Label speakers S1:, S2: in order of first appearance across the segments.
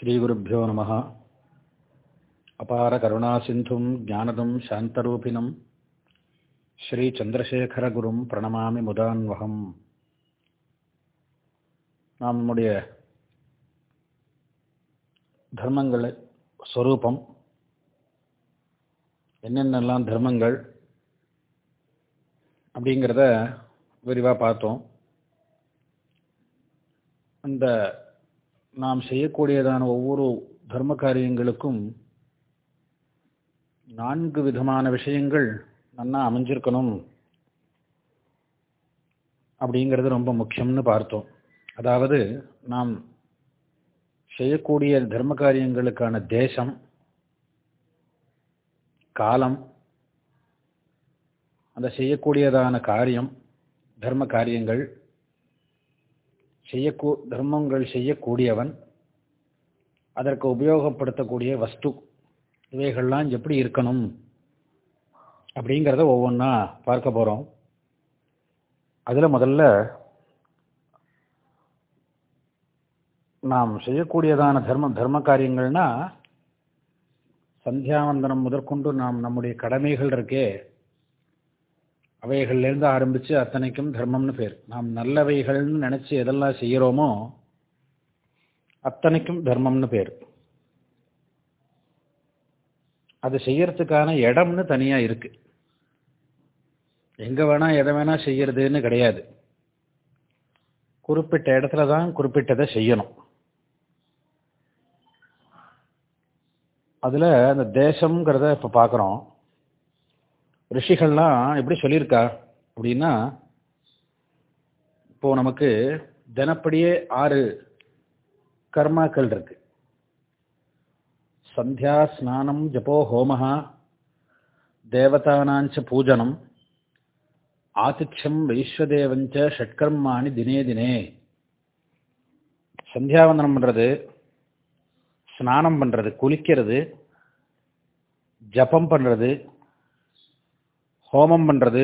S1: ஸ்ரீகுருப்போ நம. அபார கருணாசிந்தும் ஜானதம் சாந்தரூபிணம். ஸ்ரீச்சந்திரசேகரகுரும் பிரணமாமி முதான்வகம். நாம் நம்முடைய தர்மங்கள் ஸ்வரூபம் என்னென்னலாம் தர்மங்கள் அப்படிங்கிறத விரிவாக பார்த்தோம். அந்த நாம் செய்யக்கூடியதான ஒவ்வொரு தர்ம காரியங்களுக்கும் நான்கு விதமான விஷயங்கள் நன்னா அமைஞ்சிருக்கணும் அப்படிங்கிறது ரொம்ப முக்கியம்னு பார்த்தோம். அதாவது நாம் செய்யக்கூடிய தர்ம காரியங்களுக்கான தேசம் காலம் அந்த செய்யக்கூடியதான காரியம் தர்ம காரியங்கள் செய்யக்கூ தர்மங்கள் செய்யக்கூடியவன் அதற்கு உபயோகப்படுத்தக்கூடிய வஸ்து இவைகள்லாம் எப்படி இருக்கணும்? அப்படிங்கிறத ஒவ்வொன்றா பார்க்க போகிறோம் அதில் முதல்ல நாம் செய்யக்கூடியதான தர்ம தர்ம காரியங்கள்னால் சந்தியாவந்தனம் முதற்கொண்டு நாம் நம்முடைய கடமைகள் இருக்கே அவைகள்லேருந்து ஆரம்பித்து அத்தனைக்கும் தர்மம்னு பேர். நாம் நல்லவைகள்னு நினச்சி எதெல்லாம் செய்கிறோமோ அத்தனைக்கும் தர்மம்னு பேர். அது செய்யறதுக்கான இடம்னு தனியாக இருக்குது எங்கே வேணால் எதை வேணால் செய்யறதுன்னு கிடையாது. குறிப்பிட்ட இடத்துல தான் குறிப்பிட்டதை செய்யணும். அதில் அந்த தேசம்ங்கிறத இப்போ பார்க்குறோம் ரிஷிகள்லாம் எப்படி சொல்லியிருக்கா? அப்படின்னா இப்போ நமக்கு தினப்படியே ஆறு கர்மாக்கள் இருக்கு. சந்தியா ஸ்நானம் ஜபோ ஹோமஹா தேவதானாஞ்ச பூஜனம் ஆதித்யம் வைஸ்வதேவஞ்ச ஷட்கர்மானி தினே தினே. சந்தியாவந்தனம் பண்ணுறது ஸ்நானம் பண்ணுறது குளிக்கிறது ஜபம் பண்ணுறது ஹோமம் பண்ணுறது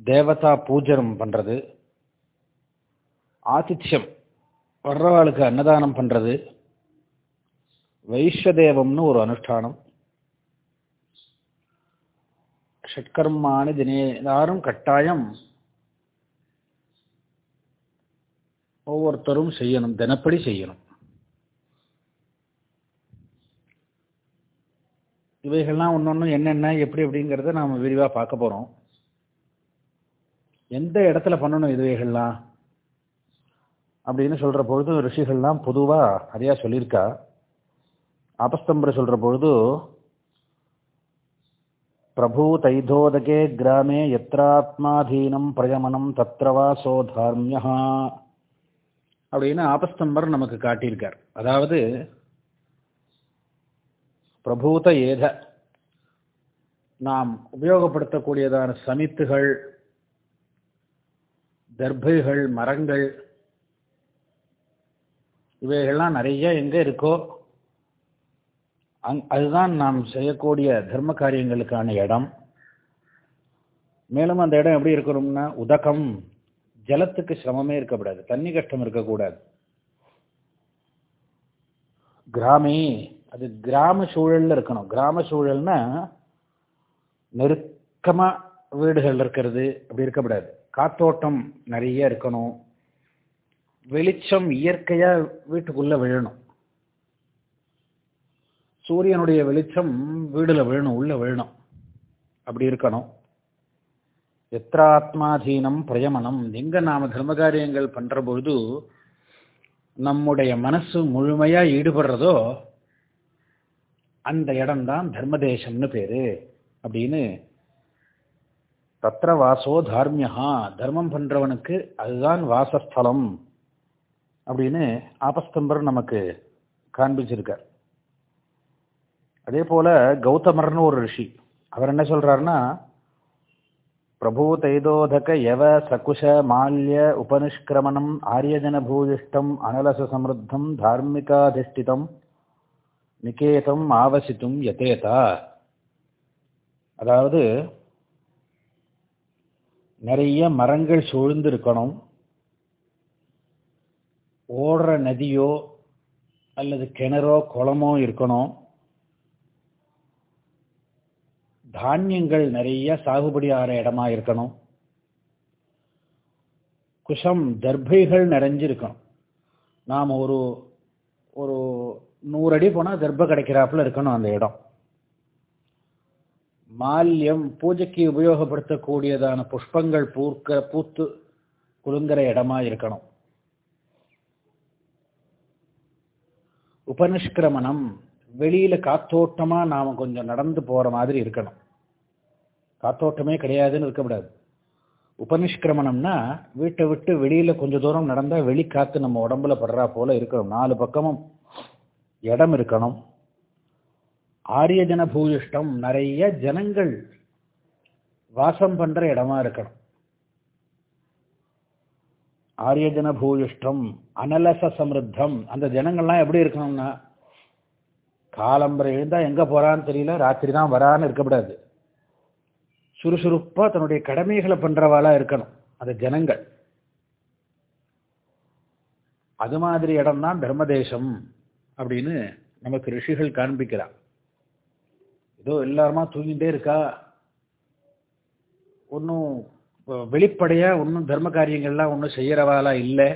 S1: தேவதா பூஜனம் பண்ணுறது ஆதித்யம் வர்றவாளுக்கு அன்னதானம் பண்ணுறது வைஸ்வதேவம்னு ஒரு அனுஷ்டானம் ஷட்கர்மானி தினே எல்லாரும் கட்டாயம் ஒவ்வொருத்தரும் செய்யணும் தினப்படி செய்யணும். இவைகள்லாம் ஒன்னொன்று என்னென்ன எப்படி அப்படிங்கிறத நாம் விரிவாக பார்க்க போகிறோம் எந்த இடத்துல பண்ணணும் இதுவைகள்லாம் அப்படின்னு சொல்கிற பொழுது ரிஷிகள்லாம் பொதுவாக நிறையா சொல்லியிருக்கா. ஆபஸ்தம்பர் சொல்கிற பொழுது பிரபு தைதோதகே கிராமே எத்ராத்மாதீனம் பிரயமனம் தத்ரவா சோதார்மியா அப்படின்னு ஆபஸ்தம்பர் நமக்கு காட்டியிருக்கார். அதாவது பிரபூத ஏத நாம் உபயோகப்படுத்தக்கூடியதான சமித்துகள் தர்பைகள் மரங்கள் இவைகள்லாம் நிறைய எங்கே இருக்கோ அங் அதுதான் நாம் செய்யக்கூடிய தர்ம காரியங்களுக்கான இடம். மேலும் அந்த இடம் எப்படி இருக்கணும்னா உதகம் ஜலத்துக்கு சிரமமே இருக்கக்கூடாது தண்ணி கஷ்டம் இருக்கக்கூடாது. கிராமே அது கிராம சூழல்ல இருக்கணும். கிராம சூழல்னா நெருக்கமா வீடுகள் இருக்கிறது அப்படி இருக்கக்கூடாது. காத்தோட்டம் நிறைய இருக்கணும். வெளிச்சம் இயற்கையா வீட்டுக்குள்ள விழணும். சூரியனுடைய வெளிச்சம் வீடுல விழணும் உள்ள விழணும். அப்படி இருக்கணும். எத்திராத்மாதீனம் பிரயமனம். எங்க நாம தர்மகாரியங்கள் பண்ற பொழுது நம்முடைய மனசு முழுமையா ஈடுபடுறதோ அந்த இடம் தான் தர்மதேசம்னு பேரு. அப்படின்னு தத்திர வாசோ தார்மியா தர்மம் பண்றவனுக்கு அதுதான் வாசஸ்தலம். அப்படின்னு ஆபஸ்தம்பர் நமக்கு காண்பிச்சிருக்கார். அதே போல கௌதமர்னு ஒரு ரிஷி அவர் என்ன சொல்றாருன்னா பிரபு தைதோதக எவ சகுஷ மால்ய உபனிஷ்கிரமணம் ஆரியஜன பூயிஷ்டம் அனலச சமிருத்தம் தார்மிகாதிஷ்டிதம் நிகேதம் ஆவசித்தும் எதேதா அதாவது நிறைய மரங்கள் சூழ்ந்திருக்கணும். ஓடுற நதியோ அல்லது கிணறோ குளமோ இருக்கணும். தானியங்கள் நிறைய சாகுபடி ஆகிற இடமா இருக்கணும். குஷம் தர்பைகள் நிறைஞ்சிருக்கணும். நாம் ஒரு ஒரு நூறு அடி போனால் தர்ப கிடைக்கிறாப்புல இருக்கணும் அந்த இடம். மால்யம் பூஜைக்கு உபயோகப்படுத்தக்கூடியதான புஷ்பங்கள் பூர்க்க பூத்து குலுங்குற இடமா இருக்கணும். உபனிஷ்கிரமணம் வெளியில காத்தோட்டமா நாம கொஞ்சம் நடந்து போற மாதிரி இருக்கணும். காத்தோட்டமே கிடையாதுன்னு இருக்கக்கூடாது உபனிஷ்கிரமணம்னா வீட்டை விட்டு வெளியில கொஞ்ச தூரம் நடந்தா வெளி காத்து நம்ம உடம்புல படுறா போல இருக்கணும். நாலு பக்கமும் இடம் இருக்கணும். ஆரியஜன பூயிஷ்டம் நிறைய ஜனங்கள் வாசம் பண்ற இடமா இருக்கணும். ஆரியஜன பூயிஷ்டம் அனலச சமிருத்தம் அந்த ஜனங்கள்லாம் எப்படி இருக்கணும்னா காலம்பரை எழுந்தா எங்க போறான்னு தெரியல ராத்திரி தான் வரான்னு இருக்கக்கூடாது. சுறுசுறுப்பா தன்னுடைய கடமைகளை பண்றவாளா இருக்கணும் அந்த ஜனங்கள். அது மாதிரி இடம் தான் தர்மதேசம். அப்படின்னு நமக்கு ரிஷிகள் காண்பிக்கிறார் ஏதோ எல்லாருமா தூங்கிட்டே இருக்கா? ஒன்றும் வெளிப்படையாக ஒன்றும் தர்ம காரியங்கள்லாம் ஒன்றும் செய்கிறவாலாம் இல்லை.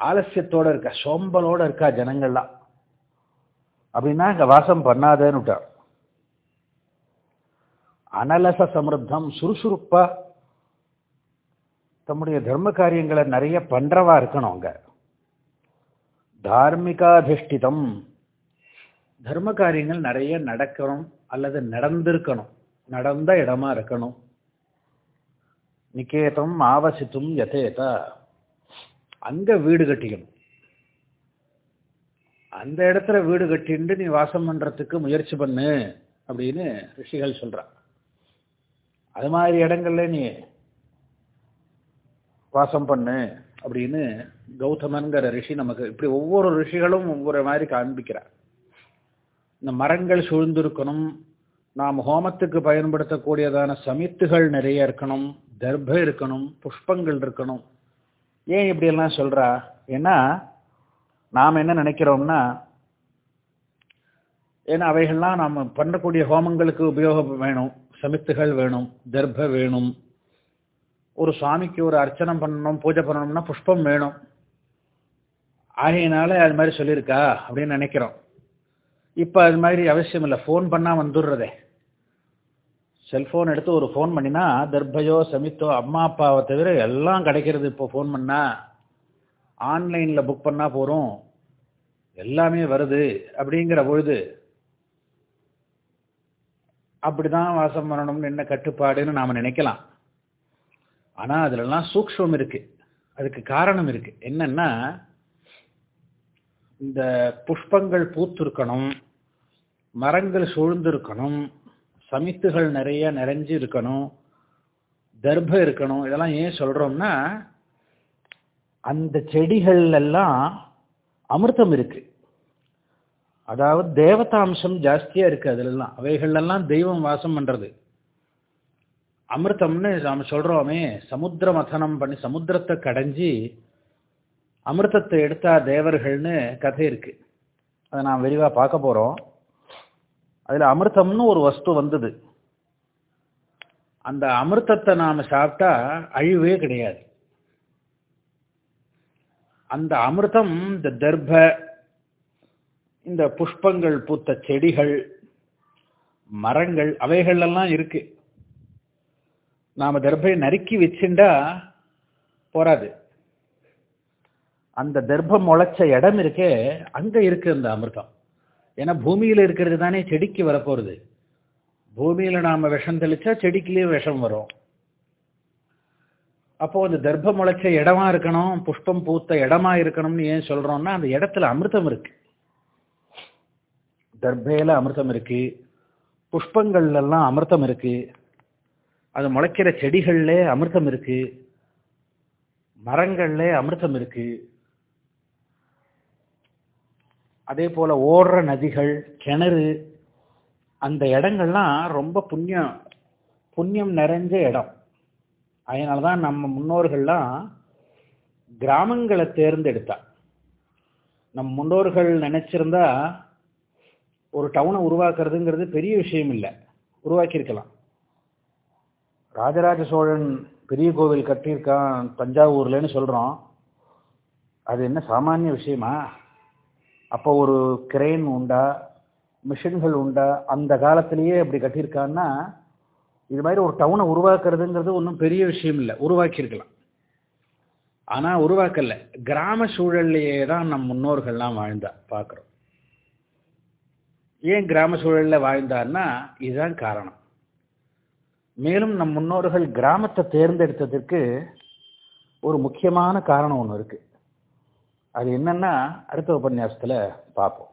S1: ஆலசியத்தோட இருக்கா சோம்பலோடு இருக்கா ஜனங்கள்லாம். அப்படின்னா அங்கே வாசம் பண்ணாதேன்னு விட்டார் அனலச சமிருத்தம் சுறுசுறுப்பாக தம்முடைய தர்ம காரியங்களை நிறைய பண்ணுறவா இருக்கணும் அங்கே. தார்மிகாதிஷ்டிதம். தர்ம காரியங்கள் நிறைய நடக்கணும் அல்லது நடந்திருக்கணும். நடந்த இடமா இருக்கணும். நிக்கேதம் ஆவசித்தும் யதேதா. அங்க வீடு கட்டிக்கணும். அந்த இடத்துல வீடு கட்டிண்டு நீ வாசம் பண்றதுக்கு முயற்சி பண்ணு அப்படின்னு ரிஷிகள் சொல்றா அது மாதிரி இடங்கள்ல நீ வாசம் பண்ணு. அப்படின்னு கௌதமன்கிற ரிஷி நமக்கு இப்படி ஒவ்வொரு ரிஷிகளும் ஒவ்வொரு மாதிரி காண்பிக்கிறார். இந்த மரங்கள் சூழ்ந்திருக்கணும் நாம் ஹோமத்துக்கு பயன்படுத்தக்கூடியதான சமித்துகள் நிறைய இருக்கணும் தர்ப்பம் இருக்கணும் புஷ்பங்கள் இருக்கணும். ஏன் இப்படியெல்லாம் சொல்கிறா ஏன்னா நாம் என்ன நினைக்கிறோம்னா ஏன்னா அவைகள்லாம் நாம் பண்ணக்கூடிய ஹோமங்களுக்கு உபயோகம் வேணும் சமித்துகள் வேணும் தர்ப வேணும். ஒரு சுவாமிக்கு ஒரு அர்ச்சனை பண்ணணும் பூஜை பண்ணணும்னா புஷ்பம் வேணும். ஆகையினால அது மாதிரி சொல்லியிருக்கா அப்படின்னு நினைக்கிறோம். இப்போ அது மாதிரி அவசியம் இல்லை. ஃபோன் பண்ணால் வந்துடுறதே. செல்ஃபோன் எடுத்து ஒரு ஃபோன் பண்ணினா தர்பயோ சமித்தோ அம்மா அப்பாவை தவிர எல்லாம் கிடைக்கிறது இப்போ ஃபோன் பண்ணால் ஆன்லைனில் புக் பண்ணால் போகிறோம் எல்லாமே வருது அப்படிங்கிற பொழுது அப்படி தான் வாசம் பண்ணணும்னு என்ன கட்டுப்பாடுன்னு நாம் நினைக்கலாம். ஆனால் அதுலலாம் சூக்ஷம் இருக்கு. அதுக்கு காரணம் இருக்கு. என்னன்னா இந்த புஷ்பங்கள் பூத்திருக்கணும் மரங்கள் சூழ்ந்திருக்கணும் சமித்துகள் நிறைய நிறைஞ்சு இருக்கணும் தர்ப்பம் இருக்கணும் இதெல்லாம் ஏன் சொல்கிறோம்னா அந்த செடிகள் எல்லாம் அமிர்தம் இருக்கு. அதாவது தேவதாம்சம் ஜாஸ்தியாக இருக்குது அதுலெல்லாம் அவைகள்லாம் தெய்வம் வாசம் பண்ணுறது அமிர்தம்னு நாம் சொல்கிறோமே சமுத்திர மதனம் பண்ணி சமுத்திரத்தை கடைஞ்சி அமிர்தத்தை எடுத்தா தேவர்கள்னு கதை இருக்கு. அதை நாம் விரிவாக பார்க்க போகிறோம் அதில் அமிர்தம்னு ஒரு வஸ்து வந்தது. அந்த அமிர்தத்தை நாம் சாப்பிட்டா அழிவே கிடையாது. அந்த அமிர்தம் இந்த தர்ப இந்த புஷ்பங்கள் பூத்த செடிகள் மரங்கள் அவைகள்லாம் இருக்குது நாம தர்பை நறுக்கி வச்சுண்டா போராது அந்த தர்ப்பம் முளைச்ச இடம் இருக்கே அங்கே இருக்கு அந்த அமிர்தம். ஏன்னா பூமியில் இருக்கிறது தானே செடிக்கு வரப்போகிறது பூமியில் நாம் விஷம் தெளித்தா செடிக்குலேயும் விஷம் வரும். அப்போ அந்த தர்ப்பம் முளைச்ச இடமா இருக்கணும் புஷ்பம் பூத்த இடமா இருக்கணும்னு ஏன் சொல்கிறோம்னா அந்த இடத்துல அமிர்தம் இருக்கு. தர்பையில் அமிர்தம் இருக்கு. புஷ்பங்கள்லாம் அமிர்தம் இருக்குது அது முளைக்கிற செடிகள்ல அமிர்தம் இருக்கு. மரங்கள்ல அமிர்தம் இருக்கு. அதே போல ஓடுற நதிகள் கிணறு அந்த இடங்கள்லாம் ரொம்ப புண்ணியம் புண்ணியம் நிறைஞ்ச இடம். அதனால தான் நம்ம முன்னோர்கள்லாம் கிராமங்களை தேர்ந்தெடுத்தா. நம் முன்னோர்கள் நினைச்சிருந்தா ஒரு டவுனை உருவாக்குறதுங்கிறது பெரிய விஷயம் இல்லை. உருவாக்கியிருக்கலாம். ராஜராஜ சோழன் பெரிய கோவில் கட்டியிருக்கான் தஞ்சாவூர்லன்னு சொல்கிறோம் அது என்ன சாமானிய விஷயமா? அப்போ ஒரு கிரெயின் உண்டா? மிஷின்கள் உண்டா? அந்த காலத்திலேயே அப்படி கட்டியிருக்கான்னா இது மாதிரி ஒரு டவுனை உருவாக்குறதுங்கிறது ஒன்றும் பெரிய விஷயம் இல்லை. உருவாக்கியிருக்கலாம். ஆனால் உருவாக்கல. கிராம சூழல்லையே தான் நம் முன்னோர்கள்லாம் வாழ்ந்தா பார்க்குறோம். ஏன் கிராம சூழல்ல வாழ்ந்தார்னா இதுதான் காரணம். மேலும் நம் முன்னோர்கள் கிராமத்தை தேர்ந்தெடுத்ததற்கு ஒரு முக்கியமான காரணம் ஒன்று இருக்குது அது என்னென்னா அடுத்த உபன்யாசத்தில் பார்ப்போம்.